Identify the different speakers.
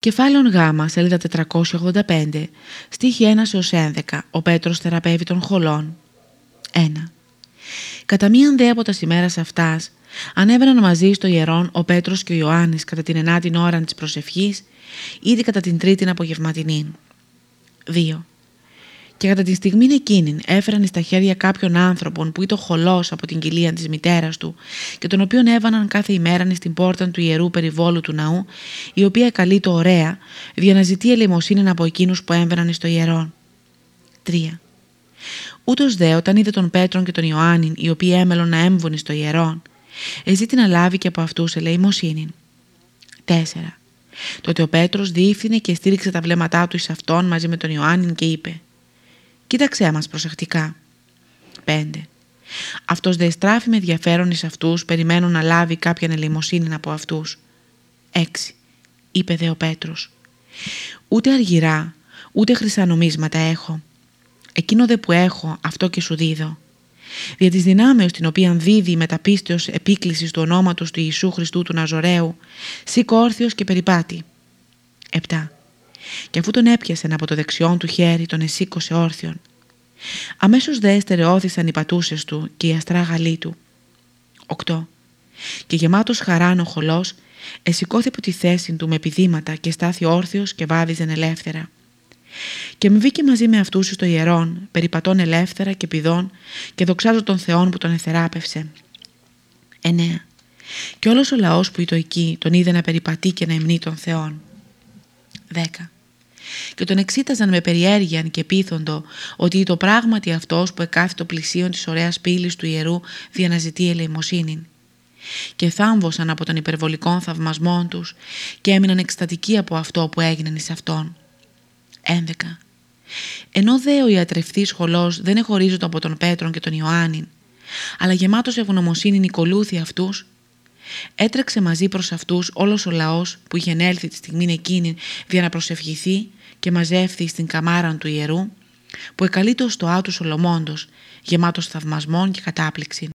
Speaker 1: Κεφάλαιο Γ, σελίδα 485, στίχη 1 έως 11, ο Πέτρος θεραπεύει των χολών. 1. Κατά μίαν δε από τα ημέρας αυτάς, ανέβαιναν μαζί στο ιερόν ο Πέτρος και ο Ιωάννης κατά την ενάτην ώρα της προσευχής, ήδη κατά την τρίτην απογευματινή. 2. Και κατά τη στιγμή εκείνη έφεραν στα χέρια κάποιων άνθρωπων που ήταν χολός από την κοιλία της μητέρας του και τον οποίον έβαναν κάθε ημέρα στην πόρτα του ιερού περιβόλου του ναού, η οποία καλεί το ωραία, για να ζητεί ελεημοσύνη από εκείνους που έμβαιναν στο ιερό. 3. Ούτως δε, όταν είδε τον Πέτρον και τον Ιωάννη, οι οποίοι έμελον να έμβουν στο ιερό, εζήτη να λάβει και από αυτούς ελεημοσύνη. 4. Τότε ο Πέτρος διεύθυνε και στήριξε τα βλέμματά του εις αυτόν μαζί με τον Ιωάννη και είπε Κοίταξέ μας προσεκτικά. 5. Αυτός δεν στράφει με ενδιαφέρον εις αυτούς, περιμένουν να λάβει κάποια ελεημοσύνη από αυτούς. 6. Είπε δε ο Πέτρος. Ούτε αργυρά, ούτε χρυσανομίσματα έχω. Εκείνο δε που έχω, αυτό και σου δίδω. Δια της δυνάμεως την οποία δίδει με τα πίστεως επίκλησης του ονόματος του Ιησού Χριστού του Ναζωραίου, σήκω όρθιος και περιπάτη. 7 και αφού τον έπιασαν από το δεξιόν του χέρι τον εσήκωσε όρθιον. Αμέσως δε εστερεώθησαν οι πατούσες του και η αστράγαλή του. 8. Και γεμάτος χαράν ο χολός εσηκώθη από τη θέση του με επιδήματα και στάθη όρθιος και βάδιζεν ελεύθερα. Και με βγήκε μαζί με αυτούς στο ιερόν, περιπατών ελεύθερα και πηδών και δοξάζω τον Θεόν που τον εθεράπευσε. 9. Και όλος ο λαός που ήταν εκεί τον είδε να περιπατεί και να εμνεί τον Θεόν. 10 και τον εξήταζαν με περιέργεια και πείθοντο ότι το πράγματι αυτός που εκάθει το πλησίον της ωραίας πύλης του ιερού διαναζητεί ελεημοσύνη. Και θάμβωσαν από τον υπερβολικό θαυμασμό τους και έμειναν εκστατικοί από αυτό που έγιναν εις αυτόν. 11. Ενώ δε ο ιατρευτής σχολός δεν εχωρίζονται από τον Πέτρον και τον Ιωάννην, αλλά γεμάτος ευγνωμοσύνη νικολούθη αυτούς, έτρεξε μαζί προς αυτούς όλος ο λαός που είχε έλθει τη στιγμή εκείνη για να προσευχηθεί και μαζεύθη στην καμάρα του ιερού που εκαλείτο στο άτου Σολομώντος γεμάτος θαυμασμών και κατάπληξη.